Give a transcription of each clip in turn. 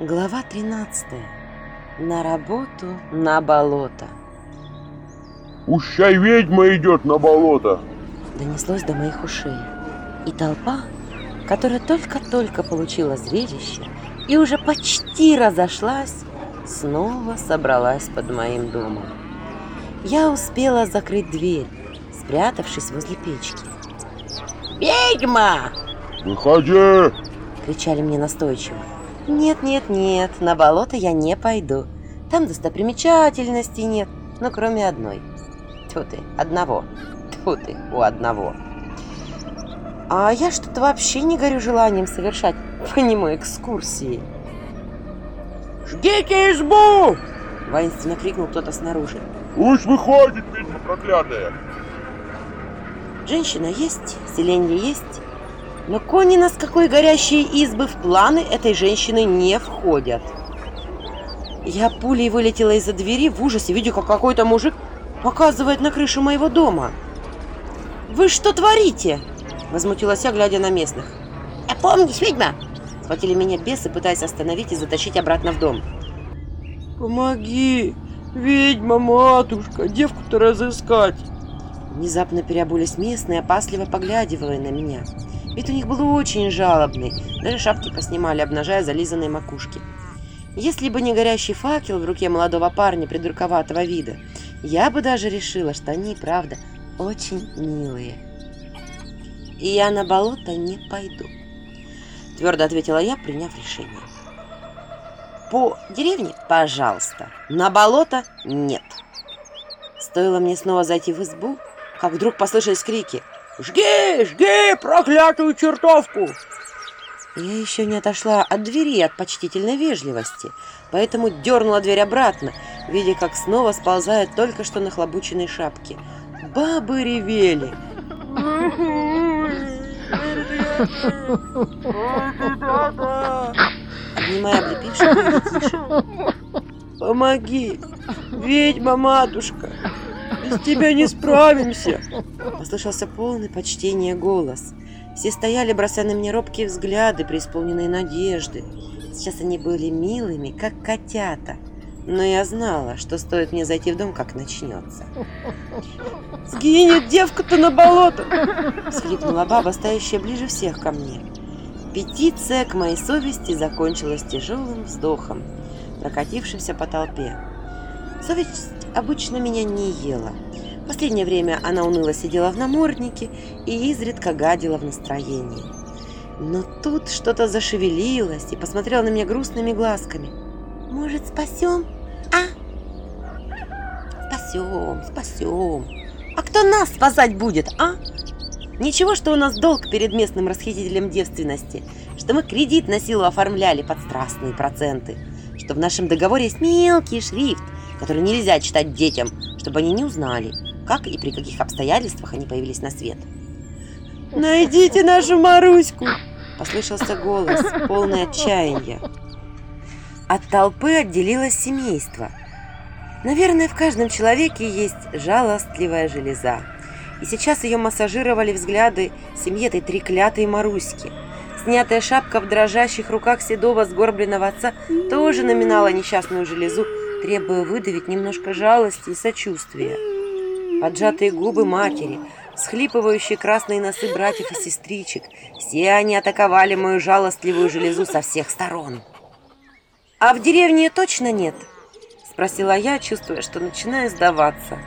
Глава 13. На работу на болото. Пущай ведьма идет на болото. Донеслось до моих ушей. И толпа, которая только-только получила зрелище и уже почти разошлась, снова собралась под моим домом. Я успела закрыть дверь, спрятавшись возле печки. «Ведьма!» Выходи! кричали мне настойчиво. Нет, нет, нет, на болото я не пойду. Там достопримечательностей нет, но кроме одной. Тьфу ты, одного. Тьфу ты, у одного. А я что-то вообще не горю желанием совершать по нему экскурсии. Жгите избу! Воинственно крикнул кто-то снаружи. Пусть выходит, ведьма проклятая. Женщина есть, селенье есть, но Конина с какой горящей избы в планы этой женщины не входят. Я пулей вылетела из-за двери в ужасе, видя, как какой-то мужик показывает на крышу моего дома. «Вы что творите?» – возмутилась я, глядя на местных. «Опомнись, ведьма!» – схватили меня бесы, пытаясь остановить и затащить обратно в дом. «Помоги! Ведьма, матушка, девку-то разыскать!» Внезапно переобулись местные, опасливо поглядывая на меня. Вид у них был очень жалобный, даже шапки поснимали, обнажая зализанные макушки. Если бы не горящий факел в руке молодого парня придурковатого вида, я бы даже решила, что они, правда, очень милые. И я на болото не пойду, твердо ответила я, приняв решение. По деревне, пожалуйста, на болото нет. Стоило мне снова зайти в избу, как вдруг послышались крики – «Жги, жги, проклятую чертовку!» Я еще не отошла от двери от почтительной вежливости, поэтому дернула дверь обратно, видя, как снова сползают только что нахлобученные шапки. Бабы ревели. Обнимая облепивших. «Помоги! Ведьма-матушка! Без тебя не справимся!» Послышался полный почтения голос. Все стояли, бросая на меня робкие взгляды, преисполненные надежды. Сейчас они были милыми, как котята. Но я знала, что стоит мне зайти в дом, как начнется. «Сгинет девка-то на болото!» Всхлипнула баба, стоящая ближе всех ко мне. Петиция к моей совести закончилась тяжелым вздохом, прокатившимся по толпе. Совесть обычно меня не ела. Последнее время она уныло сидела в наморднике и изредка гадила в настроении. Но тут что-то зашевелилось и посмотрела на меня грустными глазками. «Может, спасем, а?» «Спасем, спасем. А кто нас спасать будет, а?» Ничего, что у нас долг перед местным расхитителем девственности, что мы кредит на силу оформляли под страстные проценты, что в нашем договоре есть мелкий шрифт, который нельзя читать детям, чтобы они не узнали, как и при каких обстоятельствах они появились на свет. «Найдите нашу Маруську!» – послышался голос, полный отчаяния. От толпы отделилось семейство. Наверное, в каждом человеке есть жалостливая железа. И сейчас ее массажировали взгляды семьи этой треклятой Маруськи. Снятая шапка в дрожащих руках седого сгорбленного отца тоже наминала несчастную железу, требуя выдавить немножко жалости и сочувствия. Поджатые губы матери, схлипывающие красные носы братьев и сестричек, все они атаковали мою жалостливую железу со всех сторон. «А в деревне точно нет?» – спросила я, чувствуя, что начинаю сдаваться.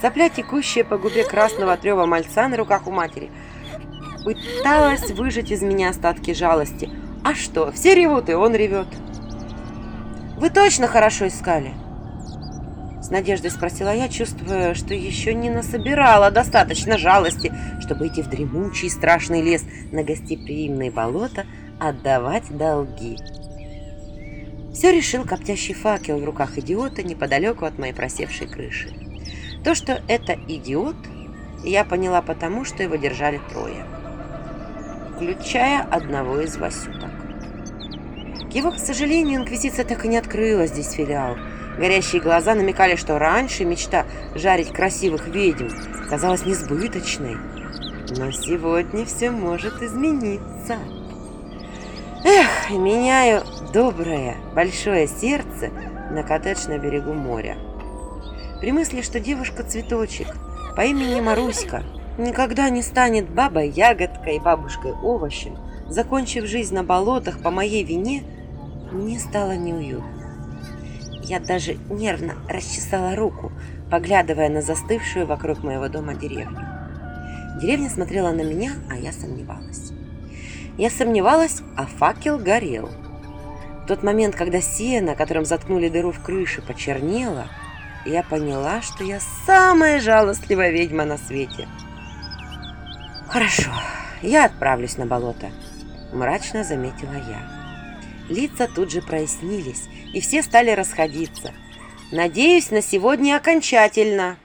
Сопля, текущая по губе красного от рева мальца на руках у матери, пыталась выжать из меня остатки жалости. «А что, все ревут, и он ревет». «Вы точно хорошо искали?» С надеждой спросила я, чувствуя, что еще не насобирала достаточно жалости, чтобы идти в дремучий страшный лес на гостеприимные болота отдавать долги. Все решил коптящий факел в руках идиота неподалеку от моей просевшей крыши. То, что это идиот, я поняла потому, что его держали трое, включая одного из Васюток. Его, к сожалению, инквизиция так и не открыла здесь филиал – Горящие глаза намекали, что раньше мечта жарить красивых ведьм казалась несбыточной. Но сегодня все может измениться. Эх, меняю доброе, большое сердце на коттедж на берегу моря. При мысли, что девушка-цветочек по имени Маруська никогда не станет бабой-ягодкой и бабушкой-овощем, закончив жизнь на болотах по моей вине, мне стало неуютно. Я даже нервно расчесала руку, поглядывая на застывшую вокруг моего дома деревню. Деревня смотрела на меня, а я сомневалась. Я сомневалась, а факел горел. В тот момент, когда сено, которым заткнули дыру в крыше, почернело, я поняла, что я самая жалостливая ведьма на свете. «Хорошо, я отправлюсь на болото», – мрачно заметила я. Лица тут же прояснились, и все стали расходиться. Надеюсь, на сегодня окончательно.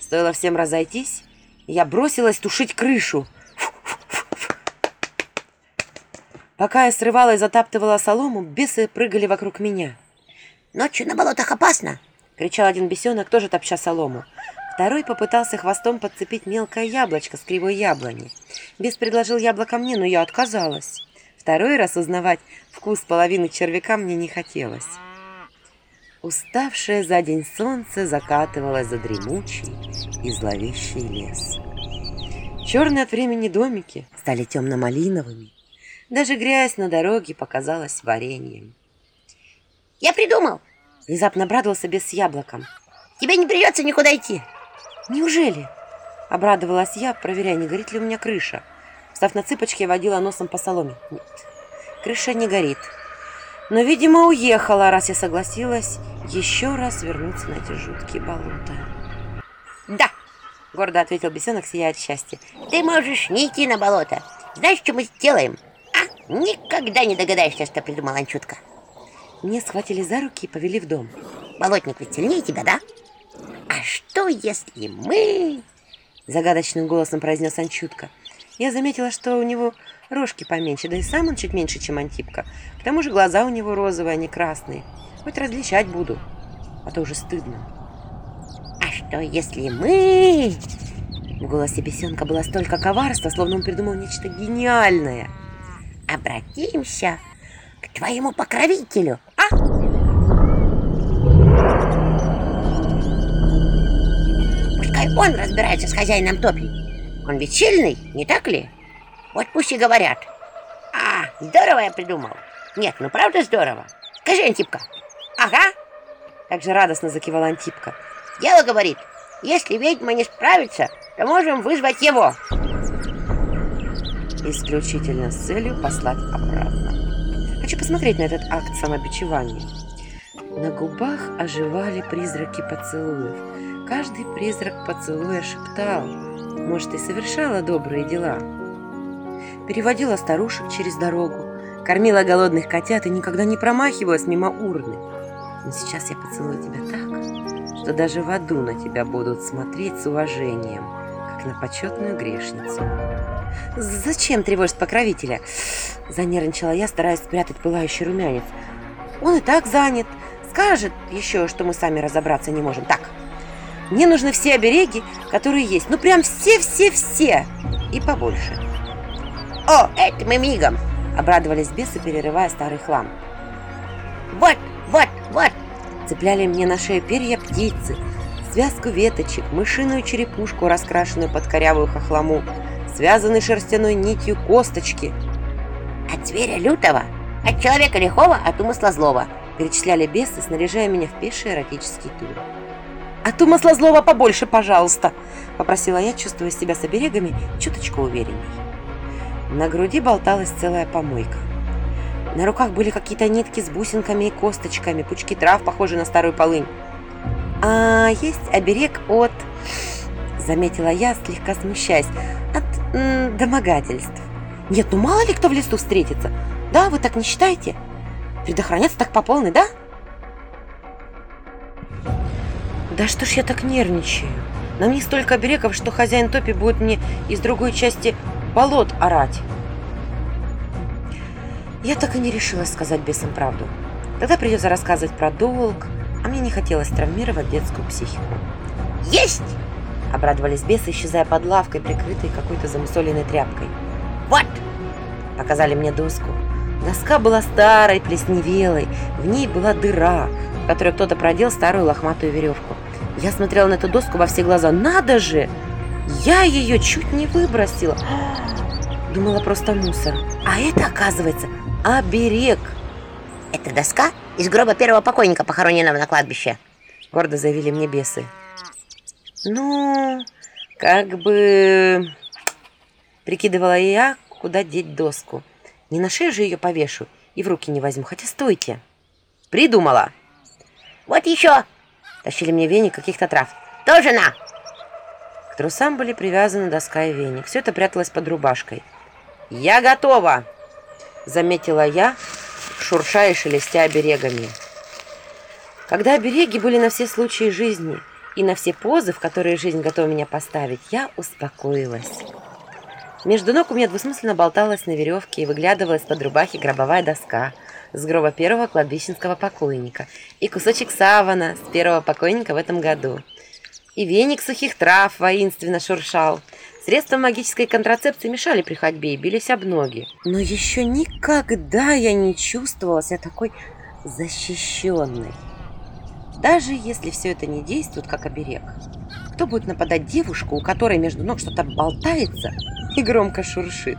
Стоило всем разойтись, я бросилась тушить крышу. Пока я срывала и затаптывала солому, бесы прыгали вокруг меня. Ночью на болотах опасно. — кричал один бесенок, тоже топча солому. Второй попытался хвостом подцепить мелкое яблочко с кривой яблони. Бес предложил яблоко мне, но я отказалась. Второй раз узнавать вкус половины червяка мне не хотелось. Уставшее за день солнце закатывалось за дремучий и зловещий лес. Черные от времени домики стали темно-малиновыми. Даже грязь на дороге показалась вареньем. Я придумал. Внезапно обрадовался бес с яблоком. Тебе не придется никуда идти. «Неужели?» – обрадовалась я, проверяя, не горит ли у меня крыша. Встав на цыпочки, водила носом по соломе. Нет, крыша не горит. Но, видимо, уехала, раз я согласилась еще раз вернуться на эти жуткие болота. Да, – гордо ответил бесенок, сияя от счастья. ты можешь не идти на болото. Знаешь, что мы сделаем? А, никогда не догадаешься, что придумал Анчутка. Мне схватили за руки и повели в дом. Болотник ведь сильнее тебя, да? А что, если мы... Загадочным голосом произнес Анчутка. Я заметила, что у него рожки поменьше, да и сам он чуть меньше, чем Антипка. К тому же глаза у него розовые, а не красные. Хоть различать буду, а то уже стыдно. А что, если мы... В голосе бесенка было столько коварства, словно он придумал нечто гениальное. Обратимся к твоему покровителю, а? Пускай он разбирается с хозяином топи. Он ведь сильный, не так ли? Вот пусть и говорят. А, здорово я придумал. Нет, ну правда здорово. Скажи, Антипка. Ага. Как же радостно закивала Антипка. Дело говорит, если ведьма не справится, то можем вызвать его. Исключительно с целью послать обратно. Хочу посмотреть на этот акт самобичевания. На губах оживали призраки поцелуев. Каждый призрак поцелуя шептал, может, и совершала добрые дела. Переводила старушек через дорогу, кормила голодных котят и никогда не промахивалась мимо урны. Но сейчас я поцелую тебя так, что даже в аду на тебя будут смотреть с уважением, как на почетную грешницу. «Зачем тревожить покровителя?» Занервничала я, стараясь спрятать пылающий румянец. «Он и так занят. Скажет еще, что мы сами разобраться не можем. Так, мне нужны все обереги, которые есть. Ну, прям все-все-все. И побольше». О, это мы мигом. Обрадовались бесы, перерывая старый хлам. Вот, вот, вот. Цепляли мне на шею перья птицы, связку веточек, мышиную черепушку, раскрашенную под корявую хохлому, связанный шерстяной нитью косточки. От зверя лютого, от человека лихого, от умысла злого. Перечисляли бесы, снаряжая меня в пеший эротический тур. «А ту масла злого побольше, пожалуйста!» – попросила я, чувствуя себя с оберегами чуточку уверенней. На груди болталась целая помойка. На руках были какие-то нитки с бусинками и косточками, пучки трав, похожие на старую полынь. «А есть оберег от...» – заметила я, слегка смущаясь. «От м, домогательств». «Нет, ну мало ли кто в лесу встретится. Да, вы так не считаете? Предохраняться так по полной, да?» Да что ж я так нервничаю? На мне столько оберегов, что хозяин топи будет мне из другой части болот орать. Я так и не решилась сказать бесам правду. Тогда придется рассказывать про долг, а мне не хотелось травмировать детскую психику. Есть! Обрадовались бесы, исчезая под лавкой, прикрытой какой-то замусоленной тряпкой. Вот! Показали мне доску. Доска была старой, плесневелой, в ней была дыра, в которой кто-то продел старую лохматую веревку. Я смотрела на эту доску во все глаза. Надо же! Я ее чуть не выбросила. Думала просто мусор. А это, оказывается, оберег. Это доска из гроба первого покойника, похороненного на кладбище. Гордо заявили мне бесы. Ну, как бы... Прикидывала я, куда деть доску. Не на шею же ее повешу и в руки не возьму. Хотя стойте. Придумала. Вот еще. Тащили мне веник каких-то трав. Тоже на. К трусам были привязаны доска и веник. Все это пряталось под рубашкой. «Я готова!» Заметила я, шурша и шелестя оберегами. Когда обереги были на все случаи жизни и на все позы, в которые жизнь готова меня поставить, я успокоилась. Между ног у меня двусмысленно болталась на веревке и выглядывала из-под рубахи гробовая доска с гроба первого кладбищенского покойника и кусочек савана с первого покойника в этом году. И веник сухих трав воинственно шуршал. Средства магической контрацепции мешали при ходьбе и бились об ноги. Но еще никогда я не чувствовала себя такой защищенной. Даже если все это не действует как оберег. Кто будет нападать девушку, у которой между ног что-то болтается и громко шуршит?